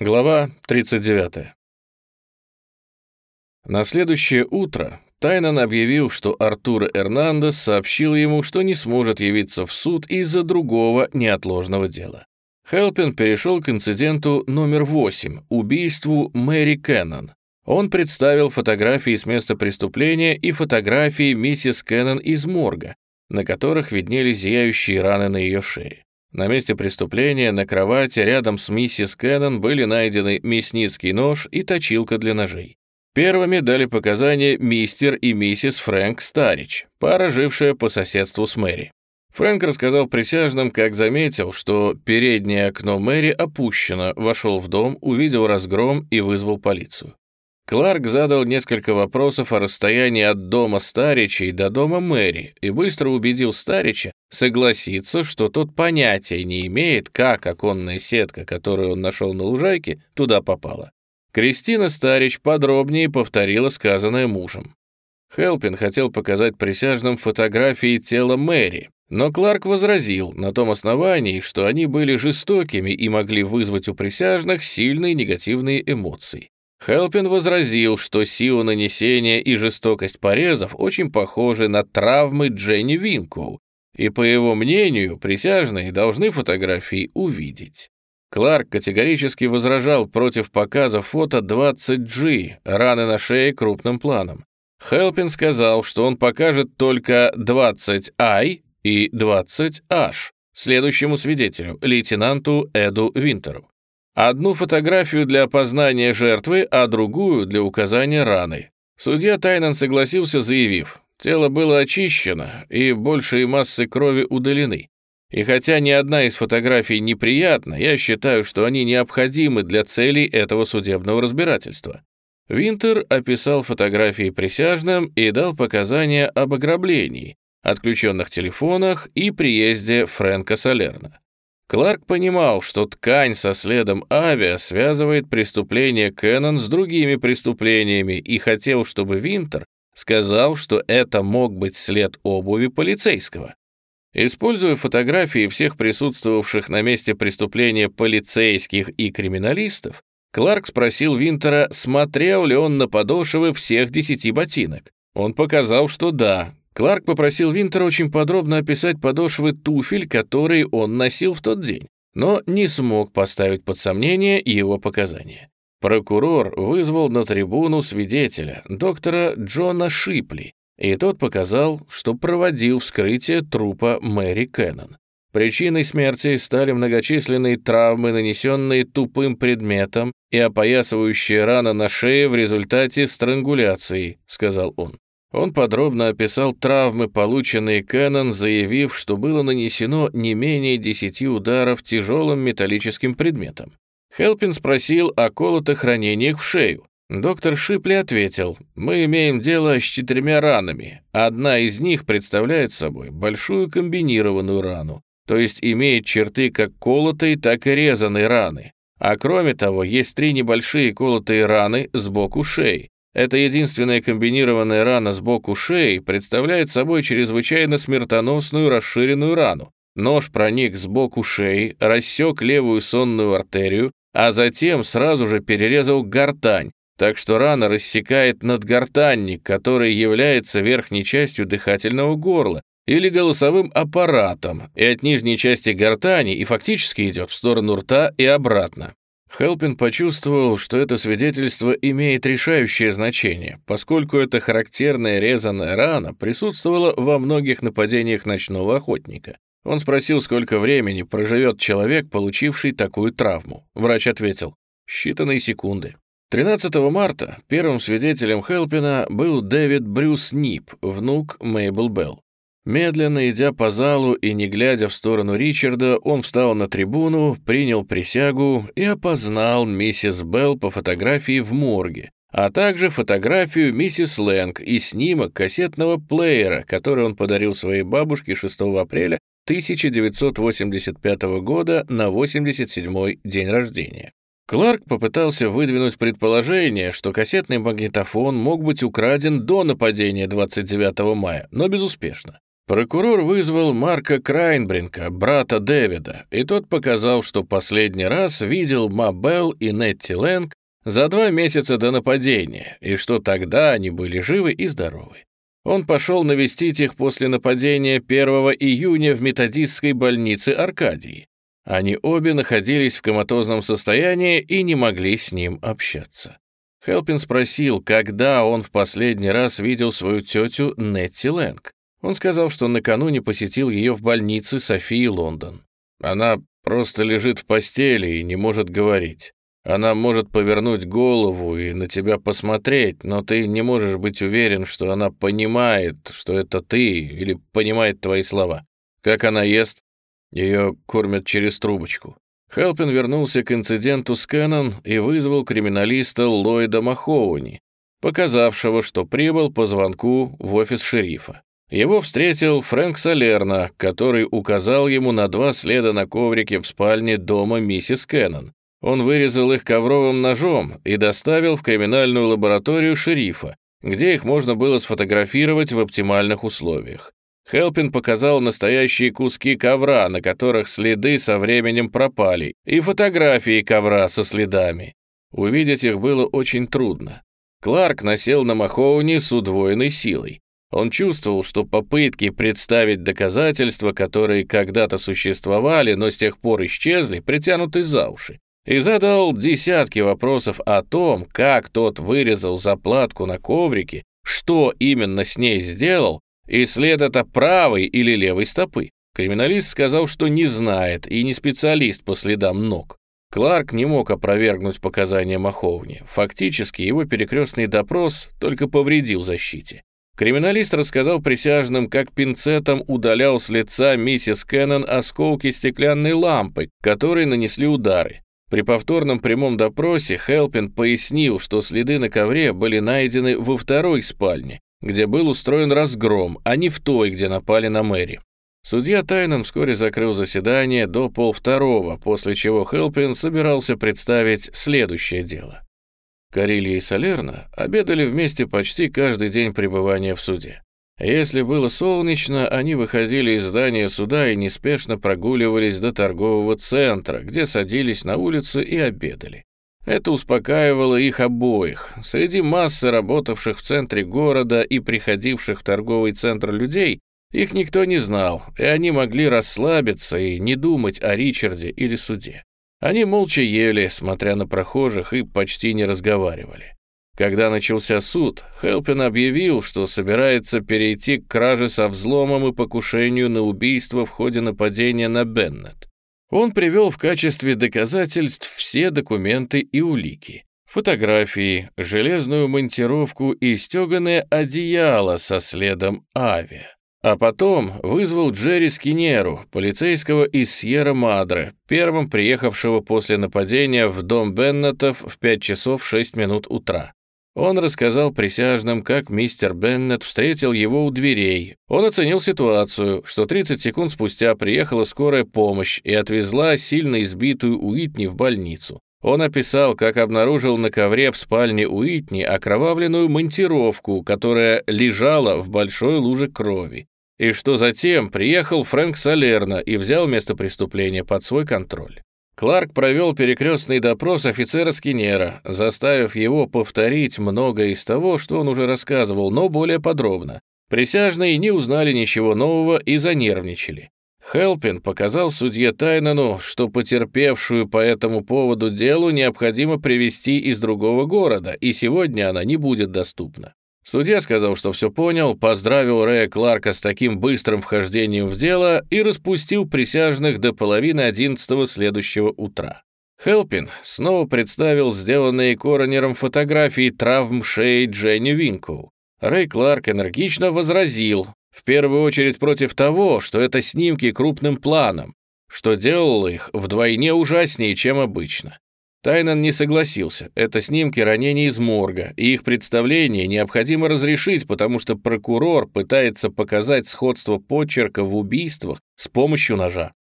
Глава 39. На следующее утро Тайнан объявил, что Артур Эрнандес сообщил ему, что не сможет явиться в суд из-за другого неотложного дела. Хелпин перешел к инциденту номер 8 — убийству Мэри Кеннон. Он представил фотографии с места преступления и фотографии миссис Кеннон из морга, на которых виднелись зияющие раны на ее шее. На месте преступления на кровати рядом с миссис Кеннон были найдены мясницкий нож и точилка для ножей. Первыми дали показания мистер и миссис Фрэнк Старич, пара, жившая по соседству с Мэри. Фрэнк рассказал присяжным, как заметил, что переднее окно Мэри опущено, вошел в дом, увидел разгром и вызвал полицию. Кларк задал несколько вопросов о расстоянии от дома Старичей до дома Мэри и быстро убедил Старича согласиться, что тот понятия не имеет, как оконная сетка, которую он нашел на лужайке, туда попала. Кристина Старич подробнее повторила сказанное мужем. Хелпин хотел показать присяжным фотографии тела Мэри, но Кларк возразил на том основании, что они были жестокими и могли вызвать у присяжных сильные негативные эмоции. Хелпин возразил, что сила нанесения и жестокость порезов очень похожи на травмы Дженни Винкоу, и, по его мнению, присяжные должны фотографии увидеть. Кларк категорически возражал против показа фото 20G, раны на шее крупным планом. Хелпин сказал, что он покажет только 20I и 20H следующему свидетелю, лейтенанту Эду Винтеру. Одну фотографию для опознания жертвы, а другую для указания раны. Судья Тайнан согласился, заявив, тело было очищено и большие массы крови удалены. И хотя ни одна из фотографий неприятна, я считаю, что они необходимы для целей этого судебного разбирательства. Винтер описал фотографии присяжным и дал показания об ограблении, отключенных телефонах и приезде Фрэнка Солерна. Кларк понимал, что ткань со следом авиа связывает преступление Кэннон с другими преступлениями и хотел, чтобы Винтер сказал, что это мог быть след обуви полицейского. Используя фотографии всех присутствовавших на месте преступления полицейских и криминалистов, Кларк спросил Винтера, смотрел ли он на подошвы всех десяти ботинок. Он показал, что да, Кларк попросил Винтера очень подробно описать подошвы туфель, которые он носил в тот день, но не смог поставить под сомнение его показания. Прокурор вызвал на трибуну свидетеля, доктора Джона Шипли, и тот показал, что проводил вскрытие трупа Мэри Кеннон. Причиной смерти стали многочисленные травмы, нанесенные тупым предметом и опоясывающая рана на шее в результате странгуляции, сказал он. Он подробно описал травмы, полученные Кэннон, заявив, что было нанесено не менее десяти ударов тяжелым металлическим предметом. Хелпин спросил о колотых ранениях в шею. Доктор Шипли ответил, «Мы имеем дело с четырьмя ранами. Одна из них представляет собой большую комбинированную рану, то есть имеет черты как колотой, так и резаной раны. А кроме того, есть три небольшие колотые раны сбоку шеи. Эта единственная комбинированная рана сбоку шеи представляет собой чрезвычайно смертоносную расширенную рану. Нож проник сбоку шеи, рассек левую сонную артерию, а затем сразу же перерезал гортань, так что рана рассекает надгортанник, который является верхней частью дыхательного горла или голосовым аппаратом, и от нижней части гортани и фактически идет в сторону рта и обратно. Хелпин почувствовал, что это свидетельство имеет решающее значение, поскольку эта характерная резаная рана присутствовала во многих нападениях ночного охотника. Он спросил, сколько времени проживет человек, получивший такую травму. Врач ответил, считанные секунды. 13 марта первым свидетелем Хелпина был Дэвид Брюс Нип, внук Мейбл Белл. Медленно идя по залу и не глядя в сторону Ричарда, он встал на трибуну, принял присягу и опознал миссис Белл по фотографии в морге, а также фотографию миссис Лэнг и снимок кассетного плеера, который он подарил своей бабушке 6 апреля 1985 года на 87-й день рождения. Кларк попытался выдвинуть предположение, что кассетный магнитофон мог быть украден до нападения 29 мая, но безуспешно. Прокурор вызвал Марка Крайнбринка, брата Дэвида, и тот показал, что последний раз видел Мабел и Нетти Лэнг за два месяца до нападения, и что тогда они были живы и здоровы. Он пошел навестить их после нападения 1 июня в методистской больнице Аркадии. Они обе находились в коматозном состоянии и не могли с ним общаться. Хелпин спросил, когда он в последний раз видел свою тетю Нетти Лэнг. Он сказал, что накануне посетил ее в больнице Софии Лондон. Она просто лежит в постели и не может говорить. Она может повернуть голову и на тебя посмотреть, но ты не можешь быть уверен, что она понимает, что это ты, или понимает твои слова. Как она ест? Ее кормят через трубочку. Хелпин вернулся к инциденту с Кэннон и вызвал криминалиста Ллойда Махоуни, показавшего, что прибыл по звонку в офис шерифа. Его встретил Фрэнк Салерна, который указал ему на два следа на коврике в спальне дома миссис Кеннон. Он вырезал их ковровым ножом и доставил в криминальную лабораторию шерифа, где их можно было сфотографировать в оптимальных условиях. Хелпин показал настоящие куски ковра, на которых следы со временем пропали, и фотографии ковра со следами. Увидеть их было очень трудно. Кларк насел на Махоуни с удвоенной силой. Он чувствовал, что попытки представить доказательства, которые когда-то существовали, но с тех пор исчезли, притянуты за уши, и задал десятки вопросов о том, как тот вырезал заплатку на коврике, что именно с ней сделал, и след это правой или левой стопы. Криминалист сказал, что не знает и не специалист по следам ног. Кларк не мог опровергнуть показания Маховни. Фактически его перекрестный допрос только повредил защите. Криминалист рассказал присяжным, как пинцетом удалял с лица миссис Кеннон осколки стеклянной лампы, которые нанесли удары. При повторном прямом допросе Хелпин пояснил, что следы на ковре были найдены во второй спальне, где был устроен разгром, а не в той, где напали на Мэри. Судья Тайнан вскоре закрыл заседание до полвторого, после чего Хелпин собирался представить следующее дело. Карилья и Салерна обедали вместе почти каждый день пребывания в суде. Если было солнечно, они выходили из здания суда и неспешно прогуливались до торгового центра, где садились на улице и обедали. Это успокаивало их обоих. Среди массы работавших в центре города и приходивших в торговый центр людей их никто не знал, и они могли расслабиться и не думать о Ричарде или суде. Они молча ели, смотря на прохожих, и почти не разговаривали. Когда начался суд, Хелпин объявил, что собирается перейти к краже со взломом и покушению на убийство в ходе нападения на Беннет. Он привел в качестве доказательств все документы и улики. Фотографии, железную монтировку и стеганое одеяло со следом авиа. А потом вызвал Джерри Скинеру, полицейского из Сьерра-Мадре, первым приехавшего после нападения в дом Беннетов в 5 часов 6 минут утра. Он рассказал присяжным, как мистер Беннет встретил его у дверей. Он оценил ситуацию, что 30 секунд спустя приехала скорая помощь и отвезла сильно избитую Уитни в больницу. Он описал, как обнаружил на ковре в спальне Уитни окровавленную монтировку, которая лежала в большой луже крови и что затем приехал Фрэнк Салерна и взял место преступления под свой контроль. Кларк провел перекрестный допрос офицера Скинера, заставив его повторить многое из того, что он уже рассказывал, но более подробно. Присяжные не узнали ничего нового и занервничали. Хелпин показал судье Тайнану, что потерпевшую по этому поводу делу необходимо привести из другого города, и сегодня она не будет доступна. Судья сказал, что все понял, поздравил Рэя Кларка с таким быстрым вхождением в дело и распустил присяжных до половины одиннадцатого следующего утра. Хелпин снова представил сделанные коронером фотографии травм шеи Дженни Винкоу. Рэй Кларк энергично возразил, в первую очередь против того, что это снимки крупным планом, что делало их вдвойне ужаснее, чем обычно. Тайнан не согласился. Это снимки ранений из морга, и их представление необходимо разрешить, потому что прокурор пытается показать сходство почерка в убийствах с помощью ножа.